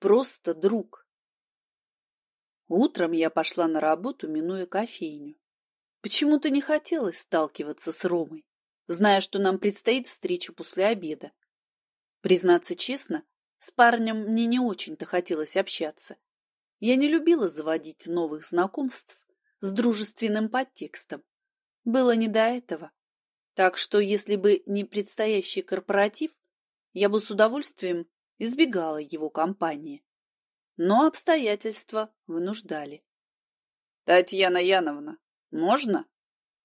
просто друг. Утром я пошла на работу, минуя кофейню. Почему-то не хотелось сталкиваться с Ромой, зная, что нам предстоит встреча после обеда. Признаться честно, с парнем мне не очень-то хотелось общаться. Я не любила заводить новых знакомств с дружественным подтекстом. Было не до этого. Так что, если бы не предстоящий корпоратив, я бы с удовольствием избегала его компании но обстоятельства вынуждали. «Татьяна Яновна, можно?»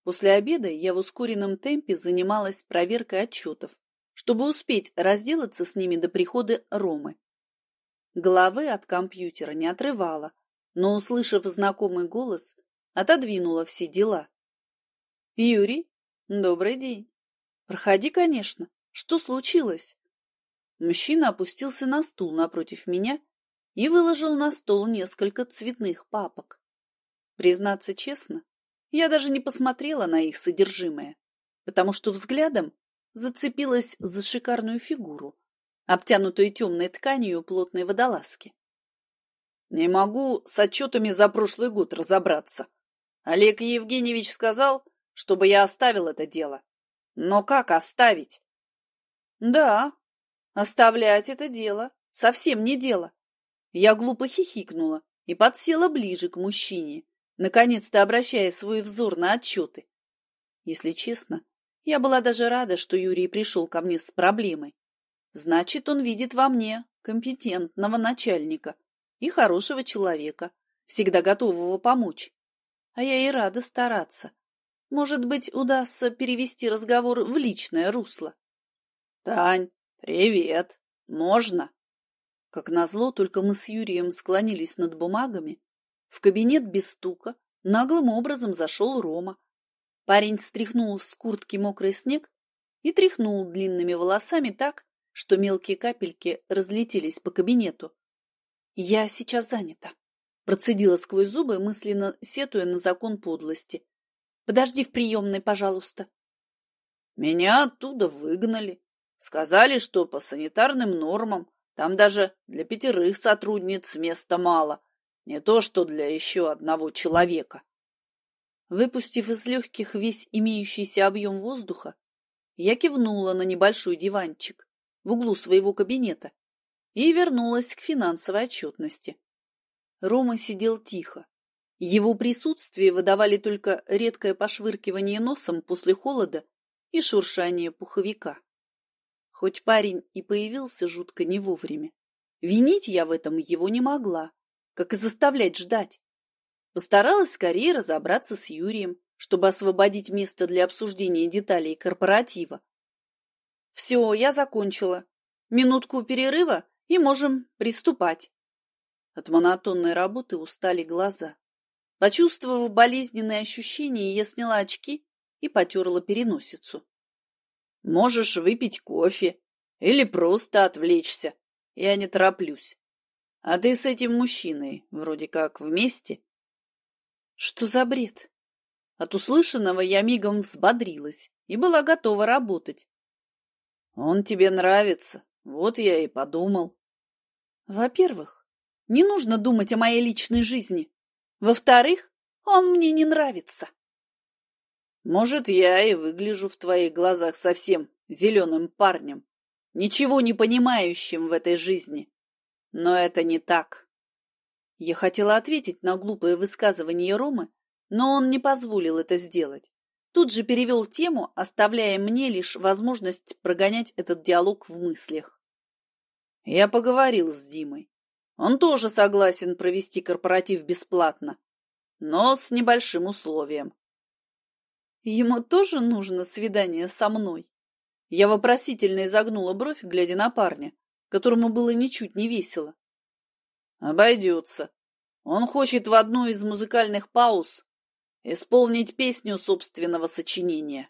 После обеда я в ускоренном темпе занималась проверкой отчетов, чтобы успеть разделаться с ними до прихода Ромы. Головы от компьютера не отрывала, но, услышав знакомый голос, отодвинула все дела. «Юрий, добрый день. Проходи, конечно. Что случилось?» Мужчина опустился на стул напротив меня и выложил на стол несколько цветных папок. Признаться честно, я даже не посмотрела на их содержимое, потому что взглядом зацепилась за шикарную фигуру, обтянутую темной тканью плотной водолазки. Не могу с отчетами за прошлый год разобраться. Олег Евгеньевич сказал, чтобы я оставил это дело. Но как оставить? Да, оставлять это дело совсем не дело. Я глупо хихикнула и подсела ближе к мужчине, наконец-то обращая свой взор на отчеты. Если честно, я была даже рада, что Юрий пришел ко мне с проблемой. Значит, он видит во мне компетентного начальника и хорошего человека, всегда готового помочь. А я и рада стараться. Может быть, удастся перевести разговор в личное русло. — Тань, привет. Можно? Как назло, только мы с Юрием склонились над бумагами. В кабинет без стука наглым образом зашел Рома. Парень стряхнул с куртки мокрый снег и тряхнул длинными волосами так, что мелкие капельки разлетелись по кабинету. «Я сейчас занята», — процедила сквозь зубы, мысленно сетуя на закон подлости. «Подожди в приемной, пожалуйста». «Меня оттуда выгнали. Сказали, что по санитарным нормам там даже для пятерых сотрудниц места мало, не то что для еще одного человека. Выпустив из легких весь имеющийся объем воздуха, я кивнула на небольшой диванчик в углу своего кабинета и вернулась к финансовой отчетности. Рома сидел тихо. Его присутствие выдавали только редкое пошвыркивание носом после холода и шуршание пуховика. Хоть парень и появился жутко не вовремя. Винить я в этом его не могла, как и заставлять ждать. Постаралась скорее разобраться с Юрием, чтобы освободить место для обсуждения деталей корпоратива. Все, я закончила. Минутку перерыва, и можем приступать. От монотонной работы устали глаза. Почувствовав болезненные ощущения, я сняла очки и потерла переносицу. Можешь выпить кофе или просто отвлечься. Я не тороплюсь. А ты с этим мужчиной вроде как вместе? Что за бред? От услышанного я мигом взбодрилась и была готова работать. Он тебе нравится, вот я и подумал. Во-первых, не нужно думать о моей личной жизни. Во-вторых, он мне не нравится. Может, я и выгляжу в твоих глазах совсем зеленым парнем, ничего не понимающим в этой жизни. Но это не так. Я хотела ответить на глупое высказывание Ромы, но он не позволил это сделать. Тут же перевел тему, оставляя мне лишь возможность прогонять этот диалог в мыслях. Я поговорил с Димой. Он тоже согласен провести корпоратив бесплатно, но с небольшим условием. Ему тоже нужно свидание со мной? Я вопросительно изогнула бровь, глядя на парня, которому было ничуть не весело. Обойдется. Он хочет в одну из музыкальных пауз исполнить песню собственного сочинения.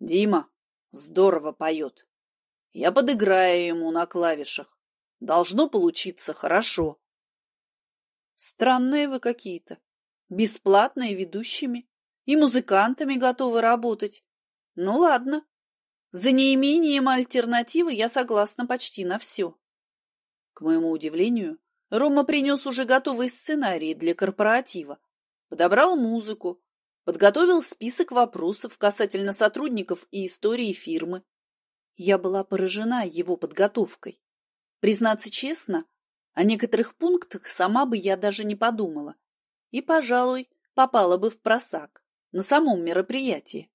Дима здорово поет. Я подыграю ему на клавишах. Должно получиться хорошо. Странные вы какие-то. Бесплатные ведущими и музыкантами готовы работать. Ну ладно. За неимением альтернативы я согласна почти на все. К моему удивлению, Рома принес уже готовый сценарий для корпоратива, подобрал музыку, подготовил список вопросов касательно сотрудников и истории фирмы. Я была поражена его подготовкой. Признаться честно, о некоторых пунктах сама бы я даже не подумала. И, пожалуй, попала бы в просак на самом мероприятии.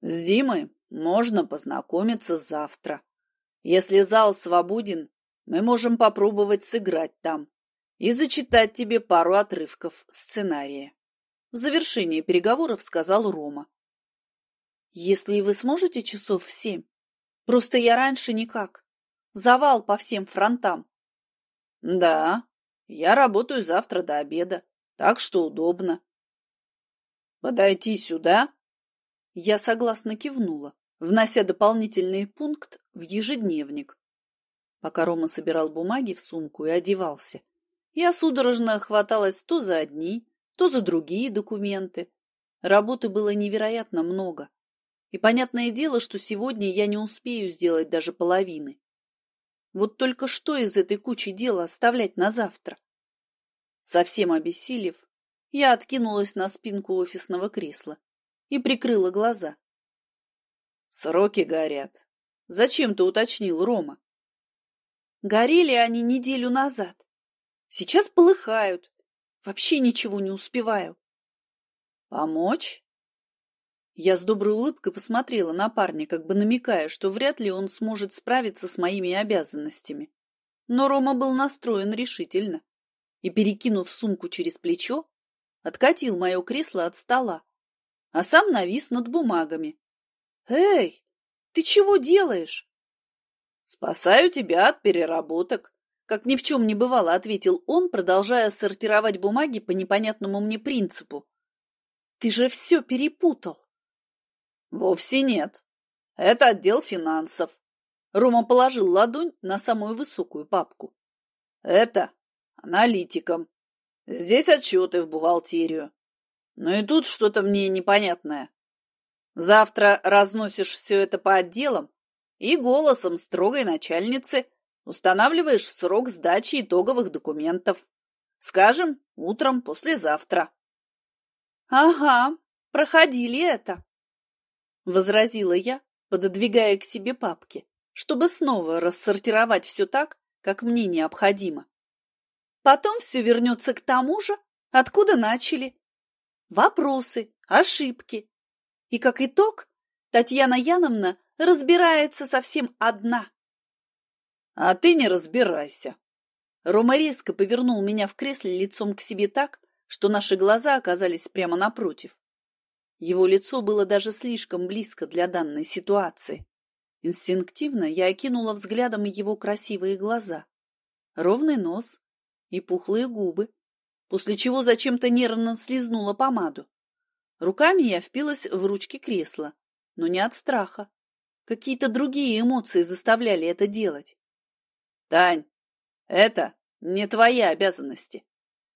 С Димой можно познакомиться завтра. Если зал свободен, мы можем попробовать сыграть там и зачитать тебе пару отрывков сценария. В завершении переговоров сказал Рома. Если вы сможете часов в семь, просто я раньше никак. Завал по всем фронтам. Да, я работаю завтра до обеда, так что удобно. Подойти сюда? Я согласно кивнула, внося дополнительный пункт в ежедневник. Пока Рома собирал бумаги в сумку и одевался, я судорожно хваталась то за одни, то за другие документы. Работы было невероятно много. И понятное дело, что сегодня я не успею сделать даже половины. Вот только что из этой кучи дела оставлять на завтра? Совсем обессилев, я откинулась на спинку офисного кресла и прикрыла глаза. Сроки горят. Зачем ты уточнил, Рома? Горели они неделю назад. Сейчас полыхают. Вообще ничего не успеваю. Помочь? Я с доброй улыбкой посмотрела на парня, как бы намекая, что вряд ли он сможет справиться с моими обязанностями. Но Рома был настроен решительно и, перекинув сумку через плечо, откатил мое кресло от стола, а сам навис над бумагами. «Эй, ты чего делаешь?» «Спасаю тебя от переработок», — как ни в чем не бывало, ответил он, продолжая сортировать бумаги по непонятному мне принципу. «Ты же все перепутал!» Вовсе нет. Это отдел финансов. Рома положил ладонь на самую высокую папку. Это аналитиком. Здесь отчеты в бухгалтерию. Ну и тут что-то мне непонятное. Завтра разносишь все это по отделам и голосом строгой начальницы устанавливаешь срок сдачи итоговых документов. Скажем, утром послезавтра. Ага, проходили это возразила я, пододвигая к себе папки, чтобы снова рассортировать все так, как мне необходимо. Потом все вернется к тому же, откуда начали. Вопросы, ошибки. И как итог, Татьяна Яновна разбирается совсем одна. А ты не разбирайся. Рома резко повернул меня в кресле лицом к себе так, что наши глаза оказались прямо напротив. Его лицо было даже слишком близко для данной ситуации. Инстинктивно я окинула взглядом его красивые глаза, ровный нос и пухлые губы, после чего зачем-то нервно слезнула помаду. Руками я впилась в ручки кресла, но не от страха. Какие-то другие эмоции заставляли это делать. Тань, это не твои обязанности.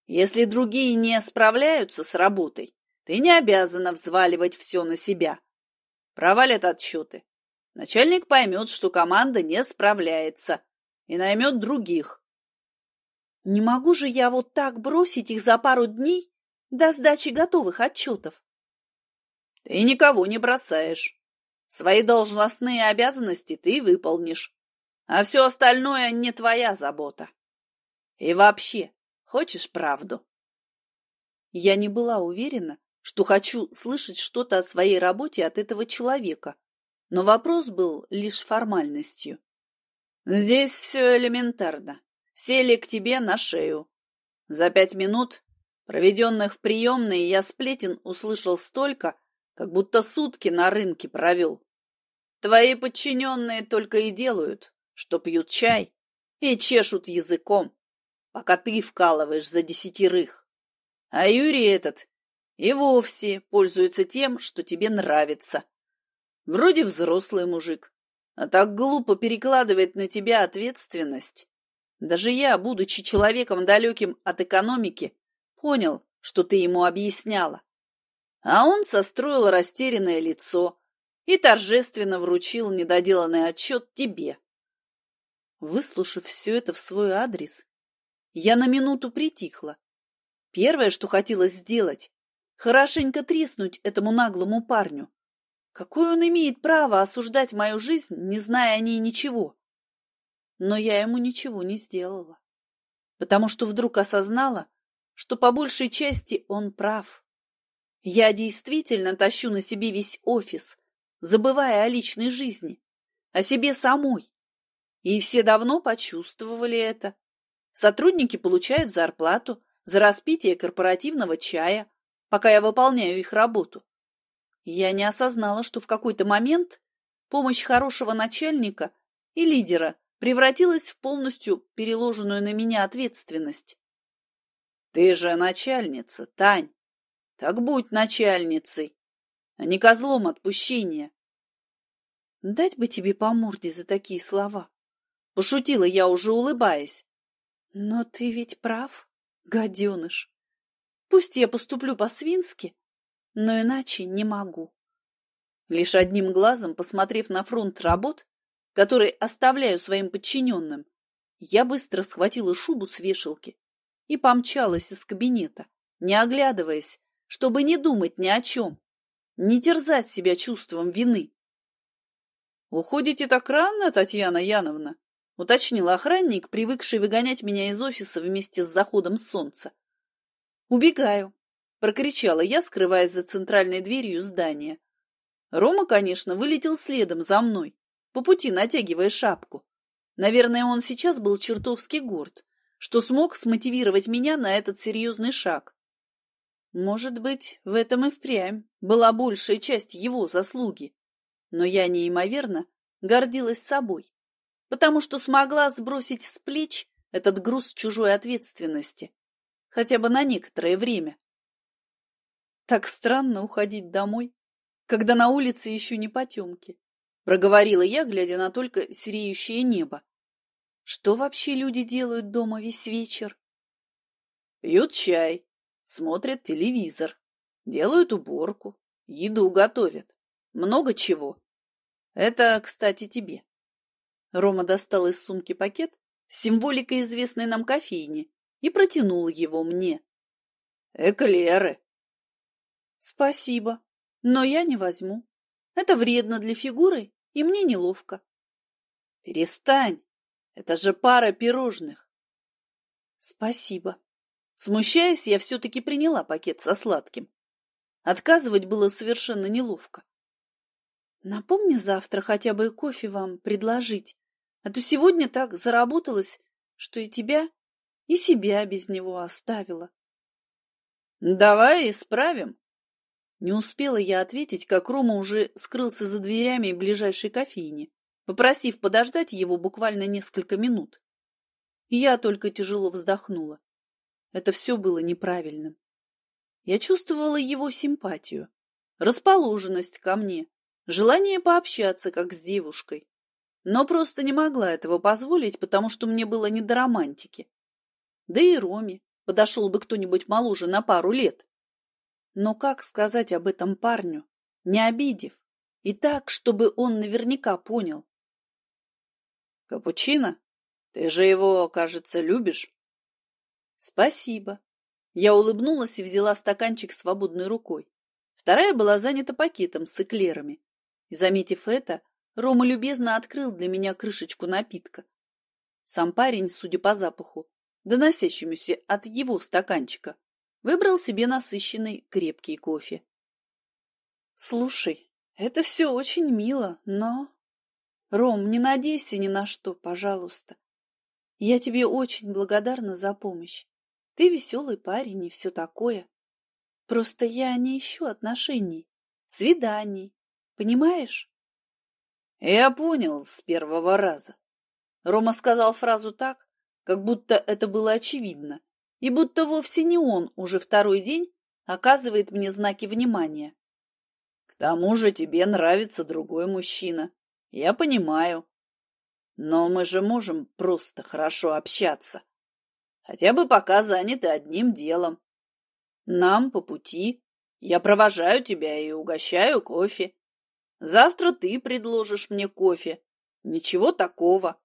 Если другие не справляются с работой, ты не обязана взваливать все на себя. Провалят отчеты. Начальник поймет, что команда не справляется и наймет других. Не могу же я вот так бросить их за пару дней до сдачи готовых отчетов. Ты никого не бросаешь. Свои должностные обязанности ты выполнишь, а все остальное не твоя забота. И вообще, хочешь правду? Я не была уверена, что хочу слышать что-то о своей работе от этого человека, но вопрос был лишь формальностью. «Здесь все элементарно. Сели к тебе на шею. За пять минут, проведенных в приемной, я сплетен услышал столько, как будто сутки на рынке провел. Твои подчиненные только и делают, что пьют чай и чешут языком, пока ты вкалываешь за десятерых. А Юрий этот и вовсе пользуется тем, что тебе нравится. Вроде взрослый мужик, а так глупо перекладывает на тебя ответственность. Даже я, будучи человеком далеким от экономики, понял, что ты ему объясняла. А он состроил растерянное лицо и торжественно вручил недоделанный отчет тебе. Выслушав все это в свой адрес, я на минуту притихла. Первое, что хотелось сделать, хорошенько треснуть этому наглому парню. Какое он имеет право осуждать мою жизнь, не зная о ней ничего? Но я ему ничего не сделала, потому что вдруг осознала, что по большей части он прав. Я действительно тащу на себе весь офис, забывая о личной жизни, о себе самой. И все давно почувствовали это. Сотрудники получают зарплату за распитие корпоративного чая, пока я выполняю их работу. Я не осознала, что в какой-то момент помощь хорошего начальника и лидера превратилась в полностью переложенную на меня ответственность. Ты же начальница, Тань. Так будь начальницей, а не козлом отпущения. Дать бы тебе по морде за такие слова. Пошутила я, уже улыбаясь. Но ты ведь прав, гаденыш. Пусть я поступлю по-свински, но иначе не могу. Лишь одним глазом, посмотрев на фронт работ, который оставляю своим подчиненным, я быстро схватила шубу с вешалки и помчалась из кабинета, не оглядываясь, чтобы не думать ни о чем, не терзать себя чувством вины. «Уходите так рано, Татьяна Яновна?» — уточнил охранник, привыкший выгонять меня из офиса вместе с заходом солнца. «Убегаю», — прокричала я, скрываясь за центральной дверью здания. Рома, конечно, вылетел следом за мной, по пути натягивая шапку. Наверное, он сейчас был чертовски горд, что смог смотивировать меня на этот серьезный шаг. Может быть, в этом и впрямь была большая часть его заслуги. Но я неимоверно гордилась собой, потому что смогла сбросить с плеч этот груз чужой ответственности, хотя бы на некоторое время. Так странно уходить домой, когда на улице еще не потемки, проговорила я, глядя на только сереющее небо. Что вообще люди делают дома весь вечер? Пьют чай, смотрят телевизор, делают уборку, еду готовят. Много чего. Это, кстати, тебе. Рома достал из сумки пакет с символикой известной нам кофейни и протянул его мне. Эклеры. Спасибо, но я не возьму. Это вредно для фигуры, и мне неловко. Перестань. Это же пара пирожных. Спасибо. Смущаясь, я все-таки приняла пакет со сладким. Отказывать было совершенно неловко. Напомни завтра хотя бы кофе вам предложить, а то сегодня так заработалась, что и тебя, и себя без него оставила. Давай исправим. Не успела я ответить, как Рома уже скрылся за дверями ближайшей кофейни попросив подождать его буквально несколько минут. Я только тяжело вздохнула. Это все было неправильным. Я чувствовала его симпатию, расположенность ко мне, желание пообщаться, как с девушкой. Но просто не могла этого позволить, потому что мне было не до романтики. Да и Роме подошел бы кто-нибудь моложе на пару лет. Но как сказать об этом парню, не обидев, и так, чтобы он наверняка понял, Капучино? Ты же его, кажется, любишь? Спасибо. Я улыбнулась и взяла стаканчик свободной рукой. Вторая была занята пакетом с эклерами. И, заметив это, Рома любезно открыл для меня крышечку напитка. Сам парень, судя по запаху, доносящемуся от его стаканчика, выбрал себе насыщенный крепкий кофе. «Слушай, это все очень мило, но...» Ром, не надейся ни на что, пожалуйста. Я тебе очень благодарна за помощь. Ты веселый парень и все такое. Просто я не ищу отношений, свиданий, понимаешь? Я понял с первого раза. Рома сказал фразу так, как будто это было очевидно, и будто вовсе не он уже второй день оказывает мне знаки внимания. К тому же тебе нравится другой мужчина. Я понимаю. Но мы же можем просто хорошо общаться. Хотя бы пока заняты одним делом. Нам по пути. Я провожаю тебя и угощаю кофе. Завтра ты предложишь мне кофе. Ничего такого.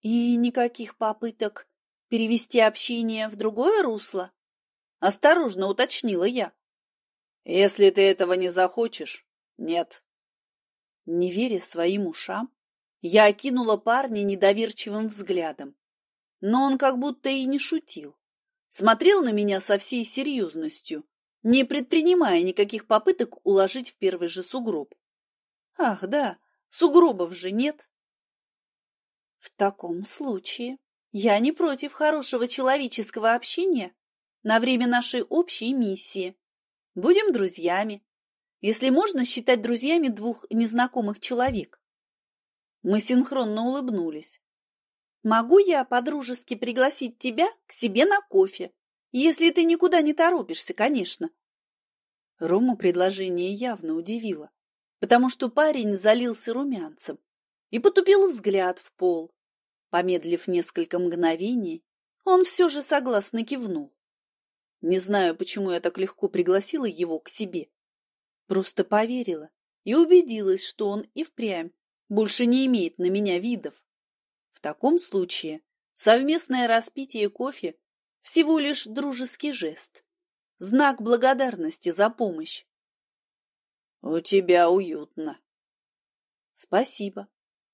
И никаких попыток перевести общение в другое русло? Осторожно уточнила я. Если ты этого не захочешь, нет. Не веря своим ушам, я окинула парня недоверчивым взглядом. Но он как будто и не шутил. Смотрел на меня со всей серьезностью, не предпринимая никаких попыток уложить в первый же сугроб. Ах, да, сугробов же нет. В таком случае я не против хорошего человеческого общения на время нашей общей миссии. Будем друзьями, если можно считать друзьями двух незнакомых человек. Мы синхронно улыбнулись. Могу я подружески пригласить тебя к себе на кофе, если ты никуда не торопишься, конечно. Рому предложение явно удивило, потому что парень залился румянцем и потупил взгляд в пол. Помедлив несколько мгновений, он все же согласно кивнул. Не знаю, почему я так легко пригласила его к себе. Просто поверила и убедилась, что он и впрямь больше не имеет на меня видов. В таком случае совместное распитие кофе всего лишь дружеский жест, знак благодарности за помощь. У тебя уютно. Спасибо.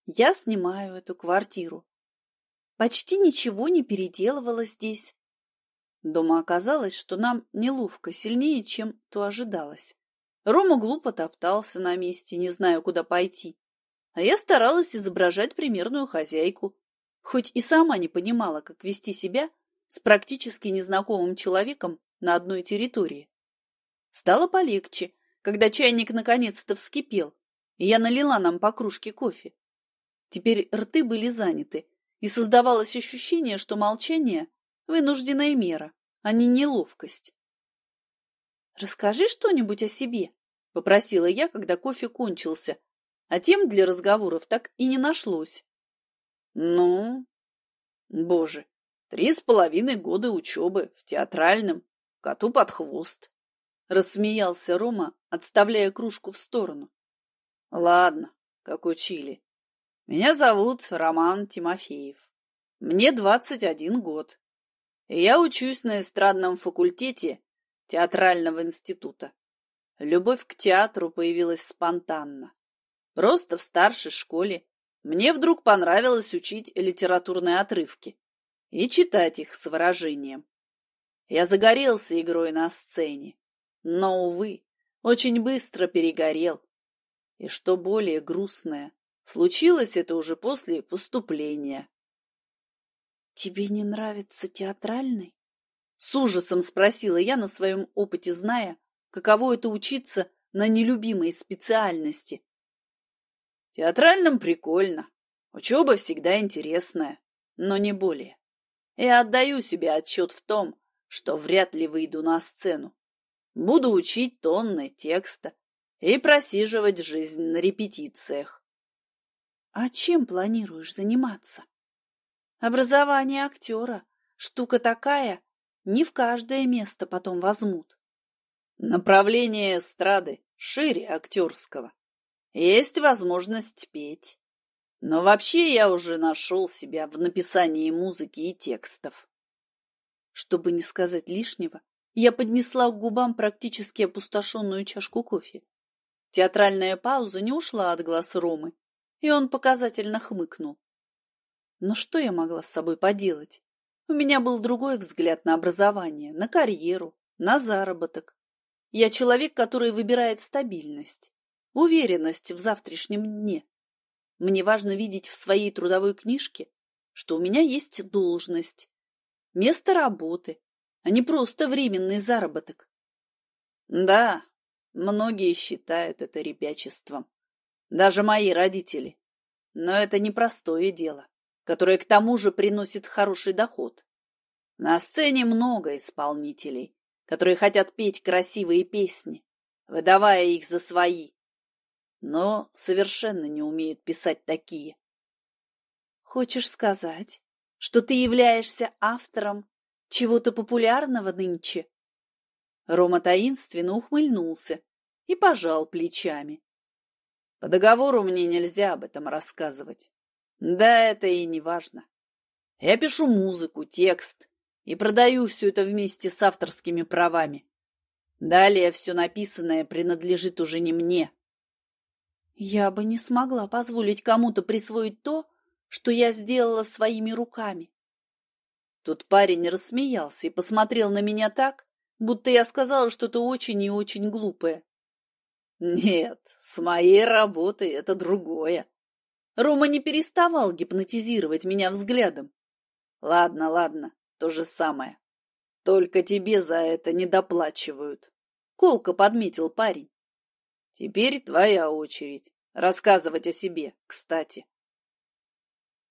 Я снимаю эту квартиру. Почти ничего не переделывала здесь. Дома оказалось, что нам неловко сильнее, чем то ожидалось. Рома глупо топтался на месте, не зная, куда пойти. А я старалась изображать примерную хозяйку, хоть и сама не понимала, как вести себя с практически незнакомым человеком на одной территории. Стало полегче, когда чайник наконец-то вскипел, и я налила нам по кружке кофе. Теперь рты были заняты, и создавалось ощущение, что молчание – вынужденная мера, а не неловкость. «Расскажи что-нибудь о себе», – попросила я, когда кофе кончился, а тем для разговоров так и не нашлось. «Ну, боже, три с половиной года учебы в театральном, коту под хвост. Рассмеялся Рома, отставляя кружку в сторону. Ладно, как учили. Меня зовут Роман Тимофеев. Мне 21 год. И я учусь на эстрадном факультете театрального института. Любовь к театру появилась спонтанно. Просто в старшей школе мне вдруг понравилось учить литературные отрывки и читать их с выражением. Я загорелся игрой на сцене, но, увы, очень быстро перегорел. И что более грустное, случилось это уже после поступления. «Тебе не нравится театральный?» С ужасом спросила я на своем опыте, зная, каково это учиться на нелюбимой специальности. Театральным прикольно. Учеба всегда интересная, но не более. Я отдаю себе отчет в том, что вряд ли выйду на сцену. Буду учить тонны текста и просиживать жизнь на репетициях. А чем планируешь заниматься? Образование актера – штука такая, не в каждое место потом возьмут. Направление эстрады шире актерского. Есть возможность петь. Но вообще я уже нашел себя в написании музыки и текстов. Чтобы не сказать лишнего, я поднесла к губам практически опустошенную чашку кофе. Театральная пауза не ушла от глаз Ромы, и он показательно хмыкнул. Но что я могла с собой поделать? У меня был другой взгляд на образование, на карьеру, на заработок. Я человек, который выбирает стабильность, уверенность в завтрашнем дне. Мне важно видеть в своей трудовой книжке, что у меня есть должность, место работы, а не просто временный заработок. Да, многие считают это ребячеством. Даже мои родители. Но это непростое дело, которое к тому же приносит хороший доход. На сцене много исполнителей, которые хотят петь красивые песни, выдавая их за свои, но совершенно не умеют писать такие. Хочешь сказать, что ты являешься автором чего-то популярного нынче? Рома таинственно ухмыльнулся и пожал плечами. По договору мне нельзя об этом рассказывать. Да это и не важно. Я пишу музыку, текст и продаю все это вместе с авторскими правами. Далее все написанное принадлежит уже не мне. Я бы не смогла позволить кому-то присвоить то, что я сделала своими руками. Тут парень рассмеялся и посмотрел на меня так, будто я сказала что-то очень и очень глупое. Нет, с моей работой это другое. Рома не переставал гипнотизировать меня взглядом. Ладно, ладно, то же самое. Только тебе за это не доплачивают. Колко подметил парень. Теперь твоя очередь. Рассказывать о себе, кстати.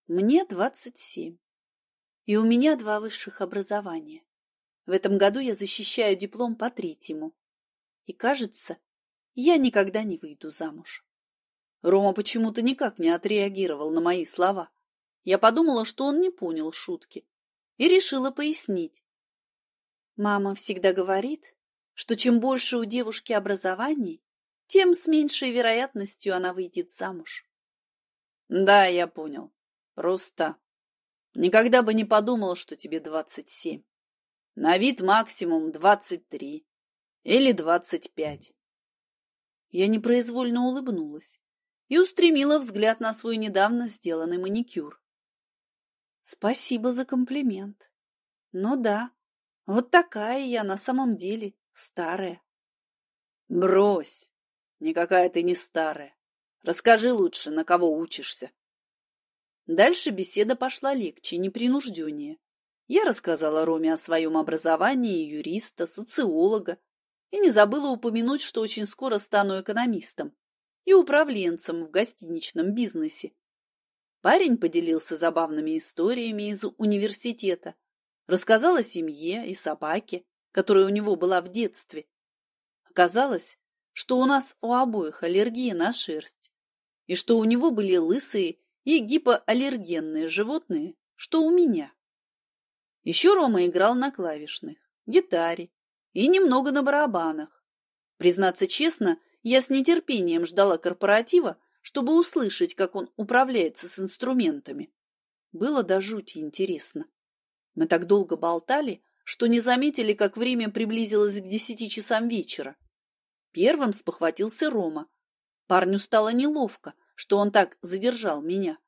Мне двадцать семь. И у меня два высших образования. В этом году я защищаю диплом по третьему. И, кажется, я никогда не выйду замуж. Рома почему-то никак не отреагировал на мои слова. Я подумала, что он не понял шутки, и решила пояснить. Мама всегда говорит, что чем больше у девушки образований, тем с меньшей вероятностью она выйдет замуж. Да, я понял. Просто никогда бы не подумал, что тебе двадцать семь. На вид максимум двадцать три или двадцать пять. Я непроизвольно улыбнулась и устремила взгляд на свой недавно сделанный маникюр. Спасибо за комплимент. Ну да, вот такая я на самом деле старая. Брось, никакая ты не старая. Расскажи лучше, на кого учишься. Дальше беседа пошла легче, непринужденнее. Я рассказала Роме о своем образовании юриста, социолога и не забыла упомянуть, что очень скоро стану экономистом и управленцем в гостиничном бизнесе. Парень поделился забавными историями из университета, рассказал о семье и собаке, которая у него была в детстве. Оказалось, что у нас у обоих аллергия на шерсть, и что у него были лысые и гипоаллергенные животные, что у меня. Еще Рома играл на клавишных, гитаре и немного на барабанах. Признаться честно, я с нетерпением ждала корпоратива, чтобы услышать, как он управляется с инструментами. Было до жути интересно. Мы так долго болтали, что не заметили, как время приблизилось к десяти часам вечера. Первым спохватился Рома. Парню стало неловко, что он так задержал меня.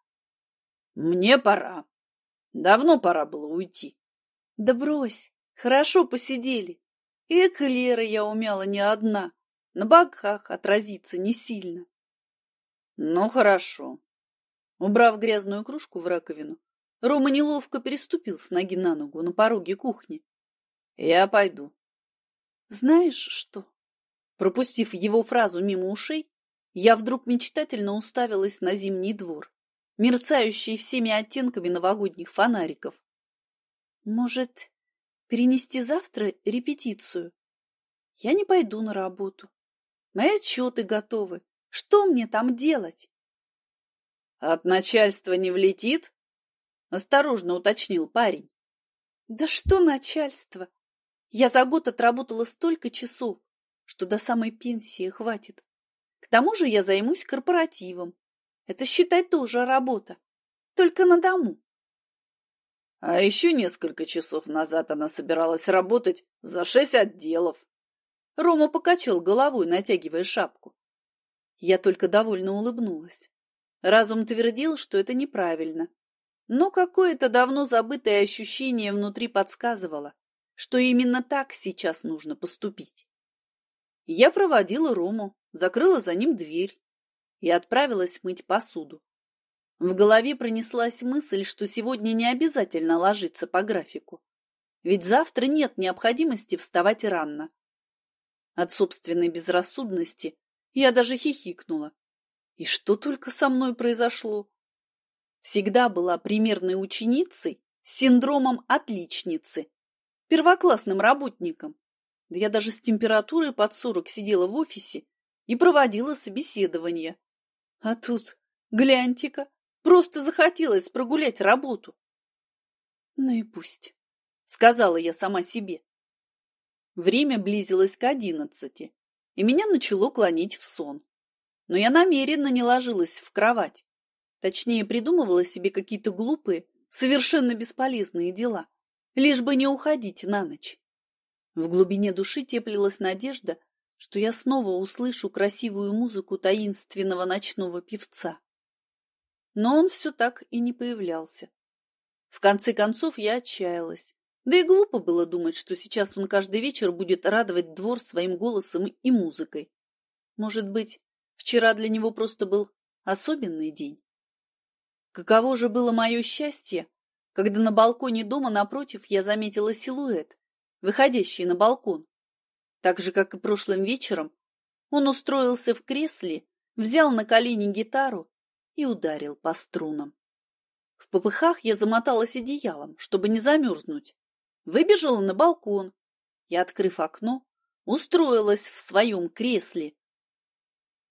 «Мне пора. Давно пора было уйти». «Да брось, хорошо посидели. Эклера я умела не одна, на боках отразиться не сильно. Ну, хорошо. Убрав грязную кружку в раковину, Рома неловко переступил с ноги на ногу на пороге кухни. Я пойду. Знаешь что? Пропустив его фразу мимо ушей, я вдруг мечтательно уставилась на зимний двор, мерцающий всеми оттенками новогодних фонариков. Может, перенести завтра репетицию? Я не пойду на работу. Мои отчеты готовы. Что мне там делать? От начальства не влетит? Осторожно уточнил парень. Да что начальство? Я за год отработала столько часов, что до самой пенсии хватит. К тому же я займусь корпоративом. Это, считай, тоже работа. Только на дому. А еще несколько часов назад она собиралась работать за шесть отделов. Рома покачал головой, натягивая шапку. Я только довольно улыбнулась. Разум твердил, что это неправильно. Но какое-то давно забытое ощущение внутри подсказывало, что именно так сейчас нужно поступить. Я проводила Рому, закрыла за ним дверь и отправилась мыть посуду. В голове пронеслась мысль, что сегодня не обязательно ложиться по графику, ведь завтра нет необходимости вставать рано. От собственной безрассудности я даже хихикнула. И что только со мной произошло? Всегда была примерной ученицей с синдромом отличницы, первоклассным работником. Да я даже с температурой под сорок сидела в офисе и проводила собеседование. А тут, гляньте-ка, просто захотелось прогулять работу. Ну и пусть, сказала я сама себе. Время близилось к одиннадцати, и меня начало клонить в сон. Но я намеренно не ложилась в кровать. Точнее, придумывала себе какие-то глупые, Совершенно бесполезные дела, лишь бы не уходить на ночь. В глубине души теплилась надежда, что я снова услышу красивую музыку таинственного ночного певца. Но он все так и не появлялся. В конце концов я отчаялась. Да и глупо было думать, что сейчас он каждый вечер будет радовать двор своим голосом и музыкой. Может быть, вчера для него просто был особенный день? Каково же было мое счастье, когда на балконе дома напротив я заметила силуэт, выходящий на балкон. Так же, как и прошлым вечером, он устроился в кресле, взял на колени гитару и ударил по струнам. В попыхах я замоталась одеялом, чтобы не замерзнуть. Выбежала на балкон и, открыв окно, устроилась в своем кресле.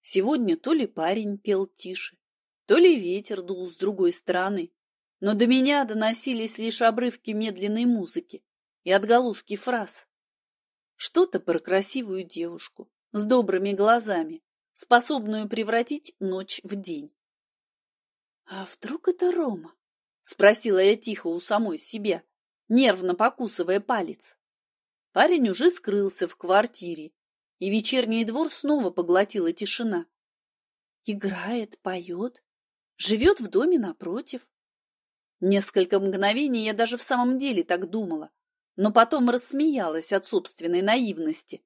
Сегодня то ли парень пел тише, то ли ветер дул с другой стороны, но до меня доносились лишь обрывки медленной музыки и отголоски фраз. Что-то про красивую девушку с добрыми глазами, способную превратить ночь в день. «А вдруг это Рома?» — спросила я тихо у самой себя, нервно покусывая палец. Парень уже скрылся в квартире, и вечерний двор снова поглотила тишина. Играет, поет, живет в доме напротив. Несколько мгновений я даже в самом деле так думала, но потом рассмеялась от собственной наивности.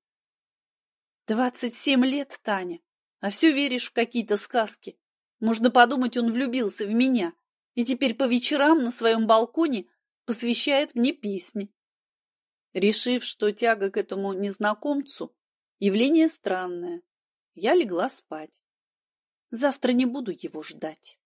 Двадцать семь лет, Таня, а все веришь в какие-то сказки. Можно подумать, он влюбился в меня и теперь по вечерам на своем балконе посвящает мне песни. Решив, что тяга к этому незнакомцу – явление странное, я легла спать. Завтра не буду его ждать.